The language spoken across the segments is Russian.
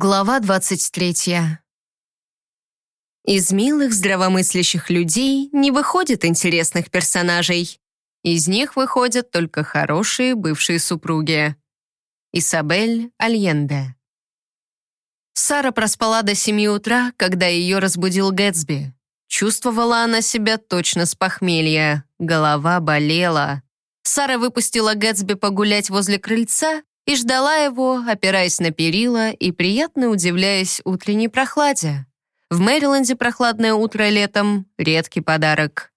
Глава 23. Из милых, здравомыслящих людей не выходит интересных персонажей. Из них выходят только хорошие бывшие супруги. Исабель Альенде. Сара проспала до 7 утра, когда ее разбудил Гэтсби. Чувствовала она себя точно с похмелья. Голова болела. Сара выпустила Гэтсби погулять возле крыльца и ждала его, опираясь на перила и приятно удивляясь утренней прохладе. В Мэриленде прохладное утро летом — редкий подарок.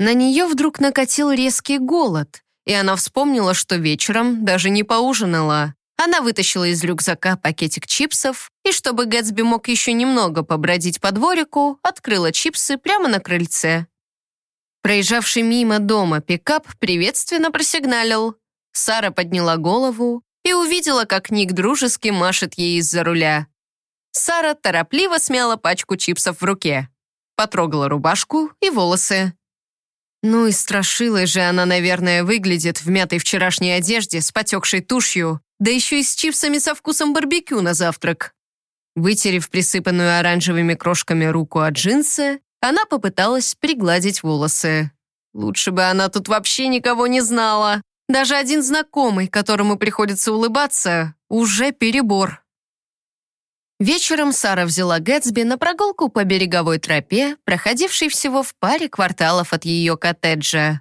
На нее вдруг накатил резкий голод, и она вспомнила, что вечером даже не поужинала. Она вытащила из рюкзака пакетик чипсов, и чтобы Гэтсби мог еще немного побродить по дворику, открыла чипсы прямо на крыльце. Проезжавший мимо дома пикап приветственно просигналил. Сара подняла голову и увидела, как Ник дружески машет ей из-за руля. Сара торопливо смяла пачку чипсов в руке, потрогала рубашку и волосы. Ну и страшилой же она, наверное, выглядит в мятой вчерашней одежде с потекшей тушью, да еще и с чипсами со вкусом барбекю на завтрак. Вытерев присыпанную оранжевыми крошками руку от джинсы, она попыталась пригладить волосы. Лучше бы она тут вообще никого не знала. Даже один знакомый, которому приходится улыбаться, уже перебор. Вечером Сара взяла Гэтсби на прогулку по береговой тропе, проходившей всего в паре кварталов от ее коттеджа.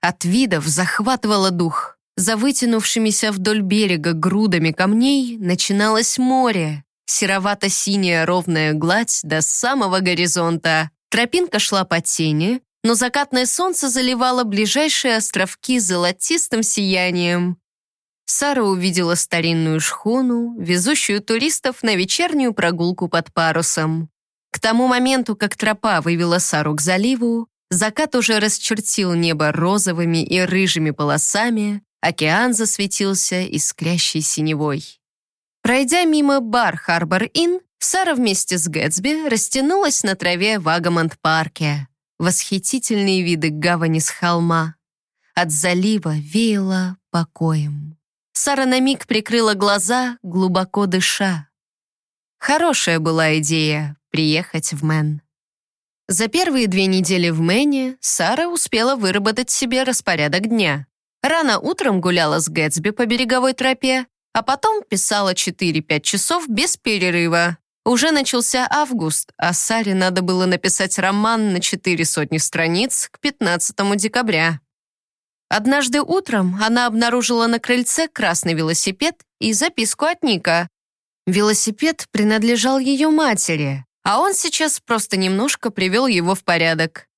От видов захватывало дух. За вытянувшимися вдоль берега грудами камней начиналось море. Серовато-синяя ровная гладь до самого горизонта. Тропинка шла по тени, но закатное солнце заливало ближайшие островки золотистым сиянием. Сара увидела старинную шхуну, везущую туристов на вечернюю прогулку под парусом. К тому моменту, как тропа вывела Сару к заливу, закат уже расчертил небо розовыми и рыжими полосами, океан засветился искрящей синевой. Пройдя мимо бар Харбор-Инн, Сара вместе с Гэтсби растянулась на траве в Агамонт-парке восхитительные виды гавани с холма. От залива веяло покоем. Сара на миг прикрыла глаза, глубоко дыша. Хорошая была идея приехать в Мэн. За первые две недели в Мэне Сара успела выработать себе распорядок дня. Рано утром гуляла с Гэтсби по береговой тропе, а потом писала 4-5 часов без перерыва. Уже начался август, а Саре надо было написать роман на четыре сотни страниц к 15 декабря. Однажды утром она обнаружила на крыльце красный велосипед и записку от Ника. Велосипед принадлежал ее матери, а он сейчас просто немножко привел его в порядок.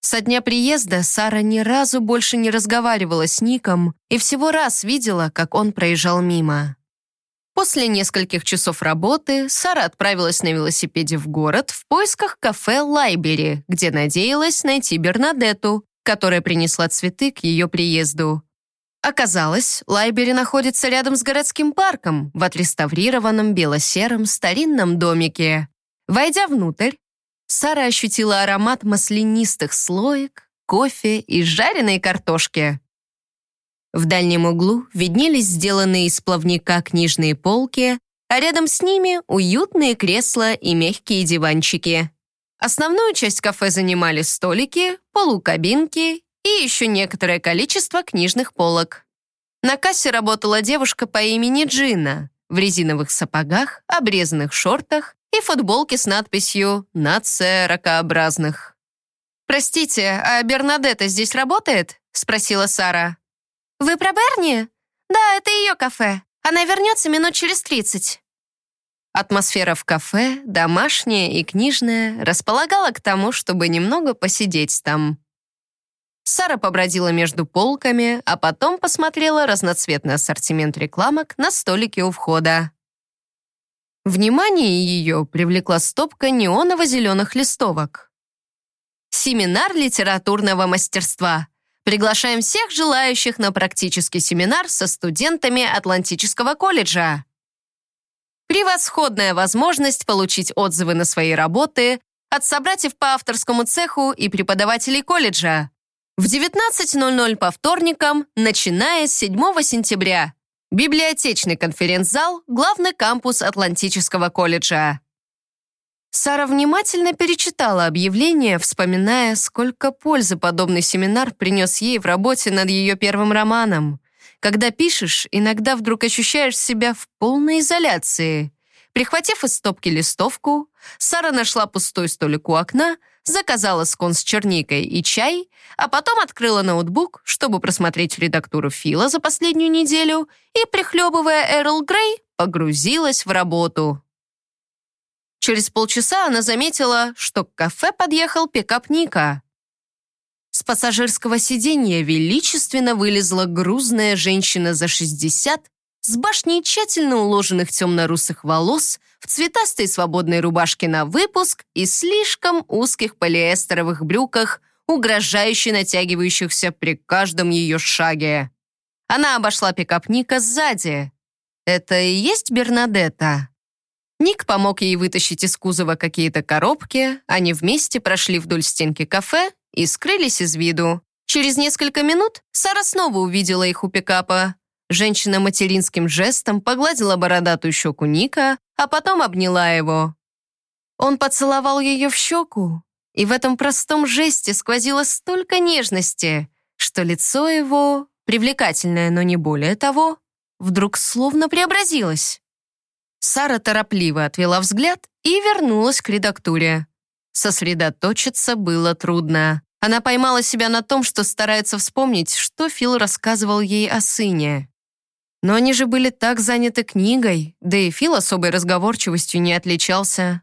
Со дня приезда Сара ни разу больше не разговаривала с Ником и всего раз видела, как он проезжал мимо. После нескольких часов работы Сара отправилась на велосипеде в город в поисках кафе «Лайбери», где надеялась найти Бернадетту, которая принесла цветы к ее приезду. Оказалось, Лайбери находится рядом с городским парком в отреставрированном бело-сером старинном домике. Войдя внутрь, Сара ощутила аромат маслянистых слоек, кофе и жареной картошки. В дальнем углу виднелись сделанные из плавника книжные полки, а рядом с ними уютные кресла и мягкие диванчики. Основную часть кафе занимали столики, полукабинки и еще некоторое количество книжных полок. На кассе работала девушка по имени Джина в резиновых сапогах, обрезанных шортах и футболке с надписью «Нация ракообразных». «Простите, а Бернадетта здесь работает?» — спросила Сара. «Вы про Берни?» «Да, это ее кафе. Она вернется минут через тридцать». Атмосфера в кафе, домашняя и книжная, располагала к тому, чтобы немного посидеть там. Сара побродила между полками, а потом посмотрела разноцветный ассортимент рекламок на столике у входа. Внимание ее привлекла стопка неоново-зеленых листовок. «Семинар литературного мастерства», Приглашаем всех желающих на практический семинар со студентами Атлантического колледжа. Превосходная возможность получить отзывы на свои работы от собратьев по авторскому цеху и преподавателей колледжа. В 19.00 по вторникам, начиная с 7 сентября. Библиотечный конференц-зал, главный кампус Атлантического колледжа. Сара внимательно перечитала объявление, вспоминая, сколько пользы подобный семинар принес ей в работе над ее первым романом. Когда пишешь, иногда вдруг ощущаешь себя в полной изоляции. Прихватив из стопки листовку, Сара нашла пустой столик у окна, заказала скон с черникой и чай, а потом открыла ноутбук, чтобы просмотреть редактуру Фила за последнюю неделю и, прихлебывая Эрл Грей, погрузилась в работу. Через полчаса она заметила, что к кафе подъехал пикап Ника. С пассажирского сиденья величественно вылезла грузная женщина за 60 с башней тщательно уложенных темно-русых волос, в цветастой свободной рубашке на выпуск и слишком узких полиэстеровых брюках, угрожающе натягивающихся при каждом ее шаге. Она обошла пикап Ника сзади. Это и есть Бернадетта? Ник помог ей вытащить из кузова какие-то коробки, они вместе прошли вдоль стенки кафе и скрылись из виду. Через несколько минут Сара снова увидела их у пикапа. Женщина материнским жестом погладила бородатую щеку Ника, а потом обняла его. Он поцеловал ее в щеку, и в этом простом жесте сквозило столько нежности, что лицо его, привлекательное, но не более того, вдруг словно преобразилось. Сара торопливо отвела взгляд и вернулась к редактуре. Сосредоточиться было трудно. Она поймала себя на том, что старается вспомнить, что Фил рассказывал ей о сыне. Но они же были так заняты книгой, да и Фил особой разговорчивостью не отличался.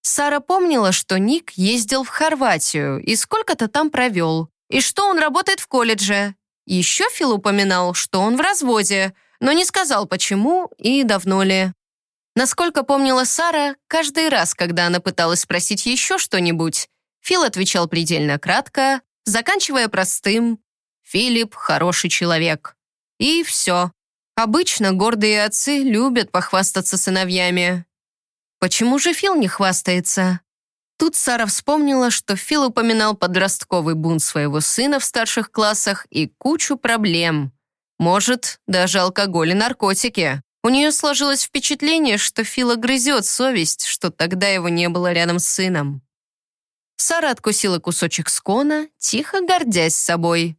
Сара помнила, что Ник ездил в Хорватию и сколько-то там провел, и что он работает в колледже. Еще Фил упоминал, что он в разводе, но не сказал, почему и давно ли. Насколько помнила Сара, каждый раз, когда она пыталась спросить еще что-нибудь, Фил отвечал предельно кратко, заканчивая простым «Филипп – хороший человек». И все. Обычно гордые отцы любят похвастаться сыновьями. Почему же Фил не хвастается? Тут Сара вспомнила, что Фил упоминал подростковый бунт своего сына в старших классах и кучу проблем. Может, даже алкоголь и наркотики. У нее сложилось впечатление, что Фила грызет совесть, что тогда его не было рядом с сыном. Сара откусила кусочек скона, тихо гордясь собой.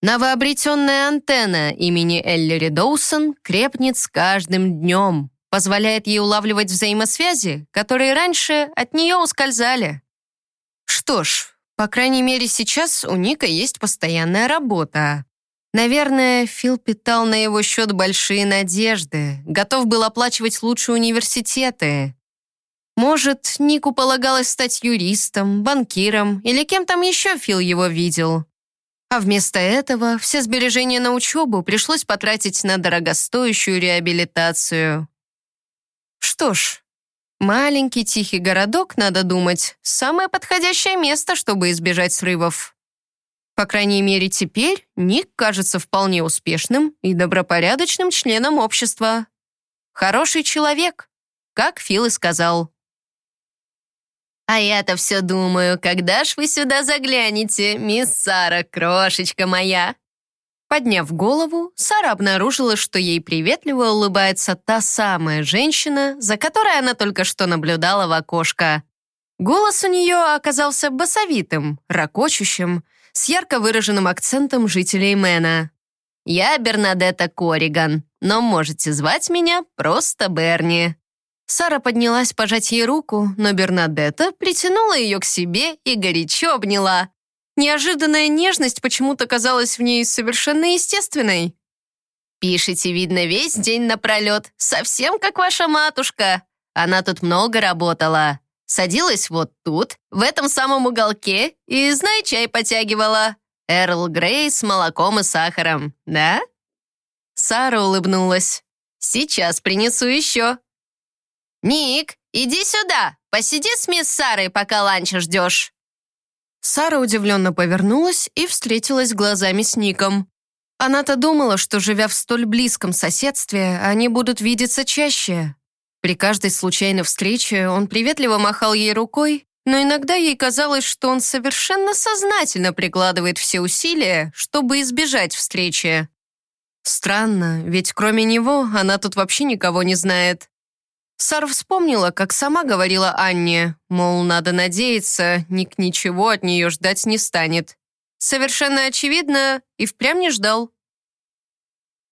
Новообретенная антенна имени Эллири Доусон крепнет с каждым днем, позволяет ей улавливать взаимосвязи, которые раньше от нее ускользали. Что ж, по крайней мере, сейчас у Ника есть постоянная работа. Наверное, Фил питал на его счет большие надежды, готов был оплачивать лучшие университеты. Может, Нику полагалось стать юристом, банкиром или кем там еще Фил его видел. А вместо этого все сбережения на учебу пришлось потратить на дорогостоящую реабилитацию. Что ж, маленький тихий городок, надо думать, самое подходящее место, чтобы избежать срывов. По крайней мере, теперь Ник кажется вполне успешным и добропорядочным членом общества. Хороший человек, как Фил и сказал. «А я-то все думаю, когда ж вы сюда заглянете, мисс Сара, крошечка моя?» Подняв голову, Сара обнаружила, что ей приветливо улыбается та самая женщина, за которой она только что наблюдала в окошко. Голос у нее оказался басовитым, ракочущим, с ярко выраженным акцентом жителей Мэна. «Я Бернадетта Кориган, но можете звать меня просто Берни». Сара поднялась пожать ей руку, но Бернадетта притянула ее к себе и горячо обняла. Неожиданная нежность почему-то казалась в ней совершенно естественной. «Пишите, видно, весь день напролет, совсем как ваша матушка. Она тут много работала. Садилась вот тут, в этом самом уголке, и, знай, чай потягивала. Эрл Грей с молоком и сахаром, да?» Сара улыбнулась. «Сейчас принесу еще». «Ник, иди сюда, посиди с мисс Сарой, пока ланча ждешь». Сара удивленно повернулась и встретилась глазами с Ником. Она-то думала, что, живя в столь близком соседстве, они будут видеться чаще. При каждой случайной встрече он приветливо махал ей рукой, но иногда ей казалось, что он совершенно сознательно прикладывает все усилия, чтобы избежать встречи. Странно, ведь кроме него она тут вообще никого не знает. Сара вспомнила, как сама говорила Анне, мол, надо надеяться, Ник ничего от нее ждать не станет. Совершенно очевидно, и впрямь не ждал.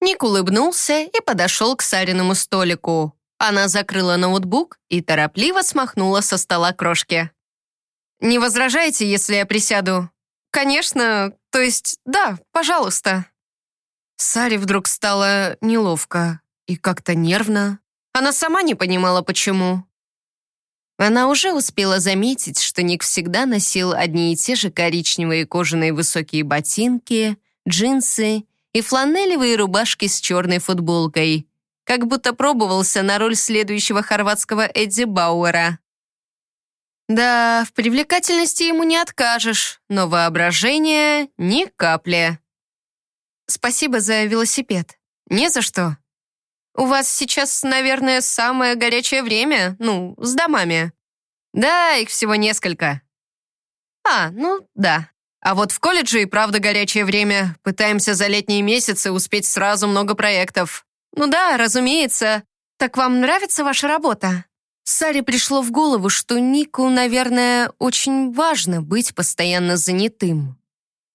Ник улыбнулся и подошел к Сариному столику. Она закрыла ноутбук и торопливо смахнула со стола крошки. «Не возражаете, если я присяду?» «Конечно, то есть, да, пожалуйста». Саре вдруг стало неловко и как-то нервно. Она сама не понимала, почему. Она уже успела заметить, что Ник всегда носил одни и те же коричневые кожаные высокие ботинки, джинсы и фланелевые рубашки с черной футболкой, как будто пробовался на роль следующего хорватского Эдди Бауэра. Да, в привлекательности ему не откажешь, но воображение ни капли. Спасибо за велосипед. Не за что. У вас сейчас, наверное, самое горячее время, ну, с домами. Да, их всего несколько. А, ну, да. А вот в колледже и правда горячее время. Пытаемся за летние месяцы успеть сразу много проектов. Ну да, разумеется. Так вам нравится ваша работа? Саре пришло в голову, что Нику, наверное, очень важно быть постоянно занятым.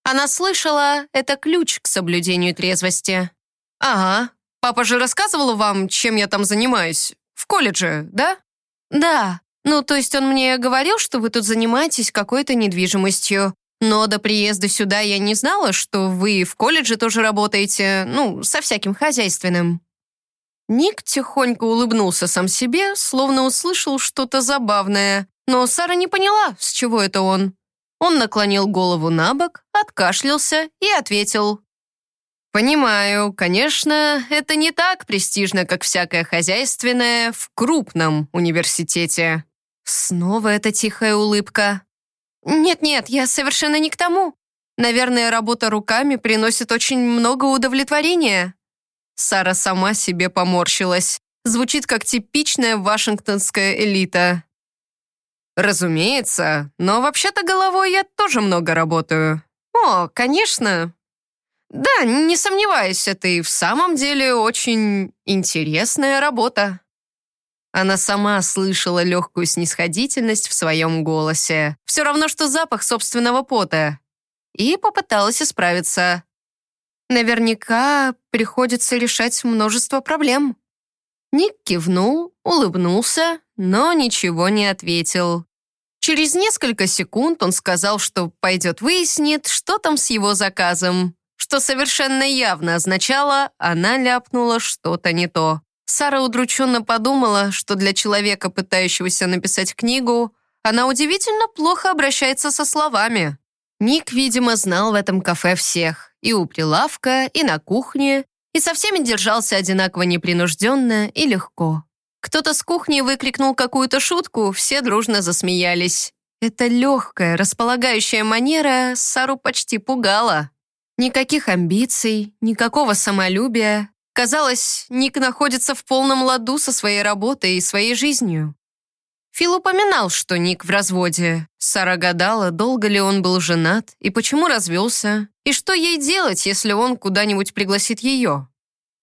Она слышала, это ключ к соблюдению трезвости. «Ага, папа же рассказывал вам, чем я там занимаюсь? В колледже, да?» «Да. Ну, то есть он мне говорил, что вы тут занимаетесь какой-то недвижимостью. Но до приезда сюда я не знала, что вы в колледже тоже работаете, ну, со всяким хозяйственным». Ник тихонько улыбнулся сам себе, словно услышал что-то забавное, но Сара не поняла, с чего это он. Он наклонил голову на бок, откашлялся и ответил. «Понимаю, конечно, это не так престижно, как всякое хозяйственное в крупном университете». Снова эта тихая улыбка. «Нет-нет, я совершенно не к тому. Наверное, работа руками приносит очень много удовлетворения». Сара сама себе поморщилась. Звучит как типичная вашингтонская элита. Разумеется, но вообще-то головой я тоже много работаю. О, конечно. Да, не сомневаюсь, это и в самом деле очень интересная работа. Она сама слышала легкую снисходительность в своем голосе. Все равно, что запах собственного пота. И попыталась исправиться. Наверняка приходится решать множество проблем. Ник кивнул, улыбнулся, но ничего не ответил. Через несколько секунд он сказал, что пойдет выяснит, что там с его заказом, что совершенно явно означало, она ляпнула что-то не то. Сара удрученно подумала, что для человека, пытающегося написать книгу, она удивительно плохо обращается со словами. Ник, видимо, знал в этом кафе всех. И у прилавка, и на кухне, и со всеми держался одинаково непринужденно и легко. Кто-то с кухни выкрикнул какую-то шутку, все дружно засмеялись. Эта легкая, располагающая манера Сару почти пугала. Никаких амбиций, никакого самолюбия. Казалось, Ник находится в полном ладу со своей работой и своей жизнью. Фил упоминал, что Ник в разводе. Сара гадала, долго ли он был женат и почему развелся, и что ей делать, если он куда-нибудь пригласит ее.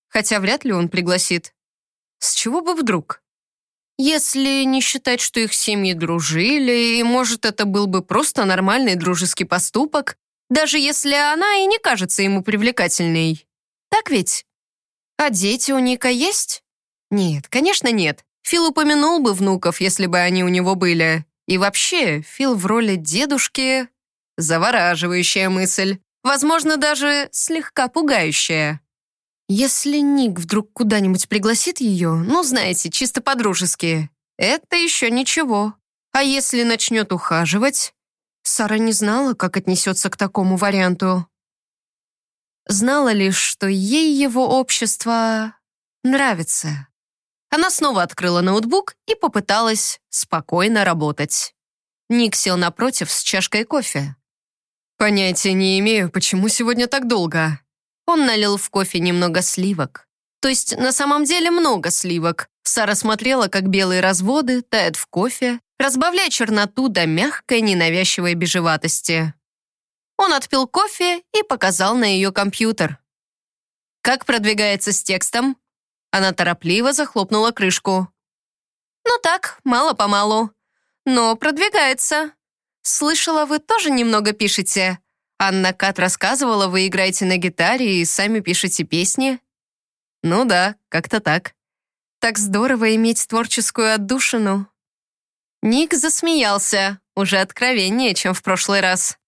Хотя вряд ли он пригласит. С чего бы вдруг? Если не считать, что их семьи дружили, и, может, это был бы просто нормальный дружеский поступок, даже если она и не кажется ему привлекательной. Так ведь? А дети у Ника есть? Нет, конечно, нет. Фил упомянул бы внуков, если бы они у него были. И вообще, Фил в роли дедушки — завораживающая мысль. Возможно, даже слегка пугающая. Если Ник вдруг куда-нибудь пригласит ее, ну, знаете, чисто по-дружески, это еще ничего. А если начнет ухаживать? Сара не знала, как отнесется к такому варианту. Знала лишь, что ей его общество нравится. Она снова открыла ноутбук и попыталась спокойно работать. Ник сел напротив с чашкой кофе. «Понятия не имею, почему сегодня так долго». Он налил в кофе немного сливок. То есть на самом деле много сливок. Сара смотрела, как белые разводы тают в кофе, разбавляя черноту до мягкой ненавязчивой бежеватости. Он отпил кофе и показал на ее компьютер. Как продвигается с текстом?» Она торопливо захлопнула крышку. «Ну так, мало-помалу. Но продвигается. Слышала, вы тоже немного пишете. Анна Кат рассказывала, вы играете на гитаре и сами пишете песни». «Ну да, как-то так». «Так здорово иметь творческую отдушину». Ник засмеялся, уже откровеннее, чем в прошлый раз.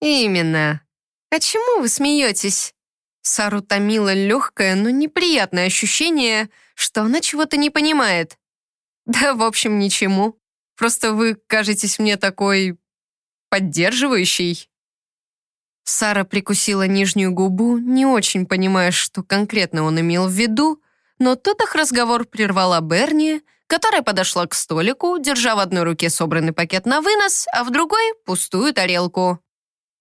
«Именно. А чему вы смеетесь?» Сару томило легкое, но неприятное ощущение, что она чего-то не понимает. Да, в общем, ничему. Просто вы кажетесь мне такой... поддерживающей. Сара прикусила нижнюю губу, не очень понимая, что конкретно он имел в виду, но тут их разговор прервала Берни, которая подошла к столику, держа в одной руке собранный пакет на вынос, а в другой — пустую тарелку.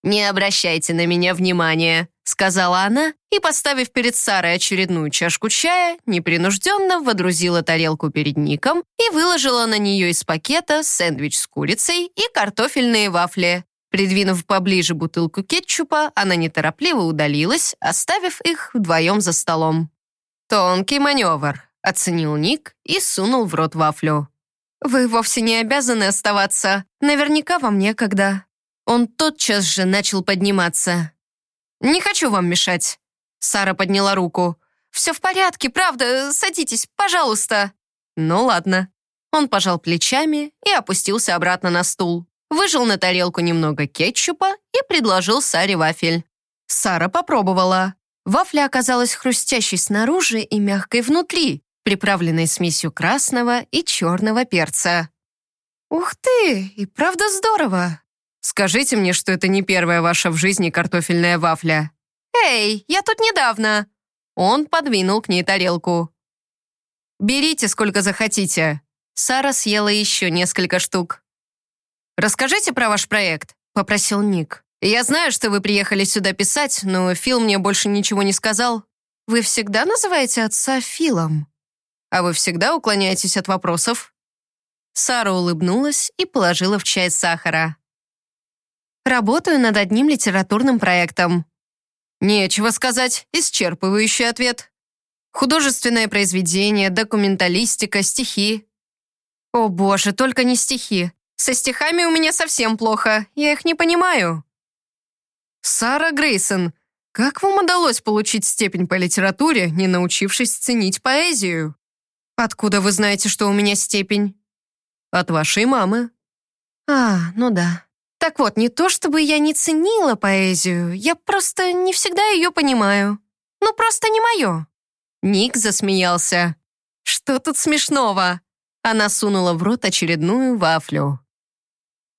«Не обращайте на меня внимания», — сказала она и, поставив перед Сарой очередную чашку чая, непринужденно водрузила тарелку перед Ником и выложила на нее из пакета сэндвич с курицей и картофельные вафли. Придвинув поближе бутылку кетчупа, она неторопливо удалилась, оставив их вдвоем за столом. «Тонкий маневр», — оценил Ник и сунул в рот вафлю. «Вы вовсе не обязаны оставаться. Наверняка вам некогда», он тотчас же начал подниматься. «Не хочу вам мешать». Сара подняла руку. «Все в порядке, правда, садитесь, пожалуйста». «Ну ладно». Он пожал плечами и опустился обратно на стул. Выжил на тарелку немного кетчупа и предложил Саре вафель. Сара попробовала. Вафля оказалась хрустящей снаружи и мягкой внутри, приправленной смесью красного и черного перца. «Ух ты, и правда здорово!» Скажите мне, что это не первая ваша в жизни картофельная вафля». «Эй, я тут недавно». Он подвинул к ней тарелку. «Берите, сколько захотите». Сара съела еще несколько штук. «Расскажите про ваш проект», — попросил Ник. «Я знаю, что вы приехали сюда писать, но Фил мне больше ничего не сказал. Вы всегда называете отца Филом? А вы всегда уклоняетесь от вопросов?» Сара улыбнулась и положила в чай сахара. Работаю над одним литературным проектом». Нечего сказать, исчерпывающий ответ. Художественное произведение, документалистика, стихи. О боже, только не стихи. Со стихами у меня совсем плохо, я их не понимаю. Сара Грейсон, как вам удалось получить степень по литературе, не научившись ценить поэзию? Откуда вы знаете, что у меня степень? От вашей мамы. А, ну да. Так вот, не то чтобы я не ценила поэзию, я просто не всегда ее понимаю. Ну, просто не мое». Ник засмеялся. «Что тут смешного?» Она сунула в рот очередную вафлю.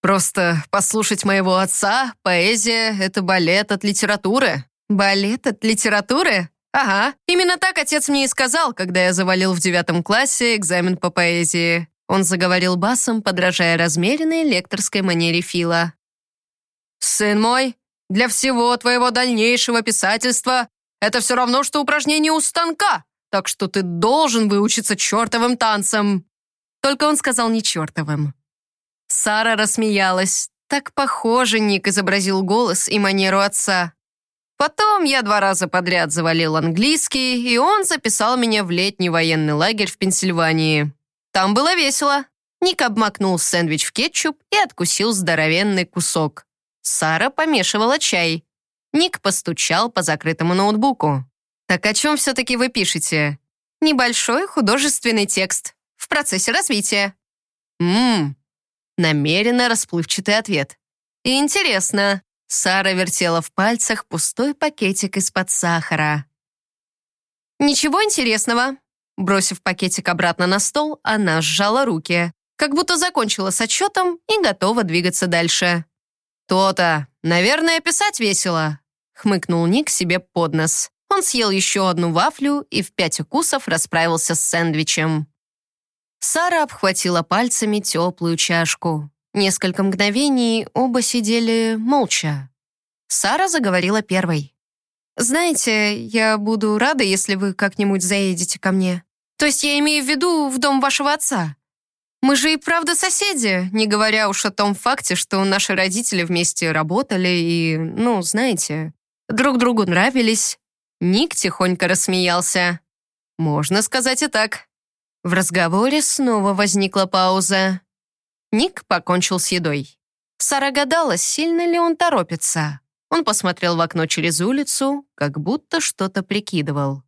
«Просто послушать моего отца, поэзия — это балет от литературы». «Балет от литературы?» «Ага, именно так отец мне и сказал, когда я завалил в девятом классе экзамен по поэзии. Он заговорил басом, подражая размеренной лекторской манере Фила. «Сын мой, для всего твоего дальнейшего писательства это все равно, что упражнение у станка, так что ты должен выучиться чертовым танцем». Только он сказал не чертовым. Сара рассмеялась. Так похоже Ник изобразил голос и манеру отца. Потом я два раза подряд завалил английский, и он записал меня в летний военный лагерь в Пенсильвании. Там было весело. Ник обмакнул сэндвич в кетчуп и откусил здоровенный кусок. Сара помешивала чай. Ник постучал по закрытому ноутбуку. «Так о чем все-таки вы пишете?» «Небольшой художественный текст. В процессе развития». «Ммм». Намеренно расплывчатый ответ. «Интересно». Сара вертела в пальцах пустой пакетик из-под сахара. «Ничего интересного. Бросив пакетик обратно на стол, она сжала руки, как будто закончила с отчетом и готова двигаться дальше. «То-то, наверное, писать весело», — хмыкнул Ник себе под нос. Он съел еще одну вафлю и в пять укусов расправился с сэндвичем. Сара обхватила пальцами теплую чашку. Несколько мгновений оба сидели молча. Сара заговорила первой. «Знаете, я буду рада, если вы как-нибудь заедете ко мне. То есть я имею в виду в дом вашего отца. Мы же и правда соседи, не говоря уж о том факте, что наши родители вместе работали и, ну, знаете, друг другу нравились. Ник тихонько рассмеялся. «Можно сказать и так». В разговоре снова возникла пауза. Ник покончил с едой. Сара гадала, сильно ли он торопится. Он посмотрел в окно через улицу, как будто что-то прикидывал.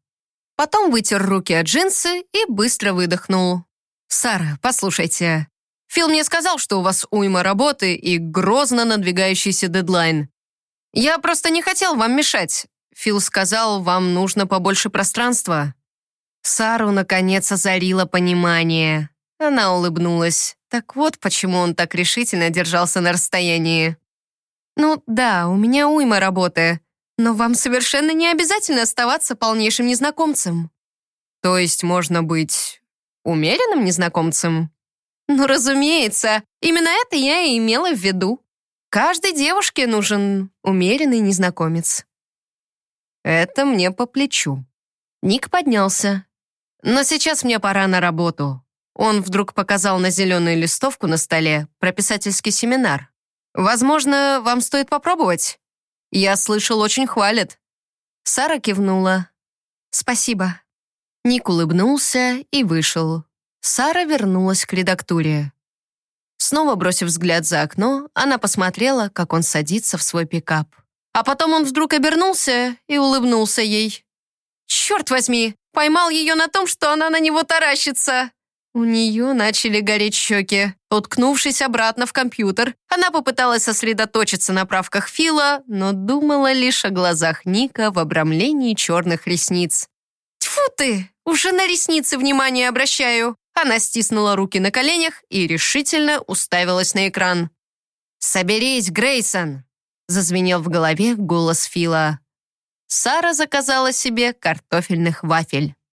Потом вытер руки от джинсы и быстро выдохнул. «Сара, послушайте. Фил мне сказал, что у вас уйма работы и грозно надвигающийся дедлайн. Я просто не хотел вам мешать. Фил сказал, вам нужно побольше пространства». Сару, наконец, озарило понимание. Она улыбнулась. Так вот, почему он так решительно держался на расстоянии. «Ну да, у меня уйма работы, но вам совершенно не обязательно оставаться полнейшим незнакомцем». «То есть можно быть умеренным незнакомцем?» «Ну, разумеется, именно это я и имела в виду. Каждой девушке нужен умеренный незнакомец». «Это мне по плечу». Ник поднялся. «Но сейчас мне пора на работу». Он вдруг показал на зеленую листовку на столе про писательский семинар. «Возможно, вам стоит попробовать? Я слышал, очень хвалят». Сара кивнула. «Спасибо». Ник улыбнулся и вышел. Сара вернулась к редактуре. Снова бросив взгляд за окно, она посмотрела, как он садится в свой пикап. А потом он вдруг обернулся и улыбнулся ей. «Черт возьми! Поймал ее на том, что она на него таращится!» У нее начали гореть щеки. Уткнувшись обратно в компьютер, она попыталась сосредоточиться на правках Фила, но думала лишь о глазах Ника в обрамлении черных ресниц. «Тьфу ты! Уже на ресницы внимание обращаю!» Она стиснула руки на коленях и решительно уставилась на экран. «Соберись, Грейсон!» Зазвенел в голове голос Фила. Сара заказала себе картофельных вафель.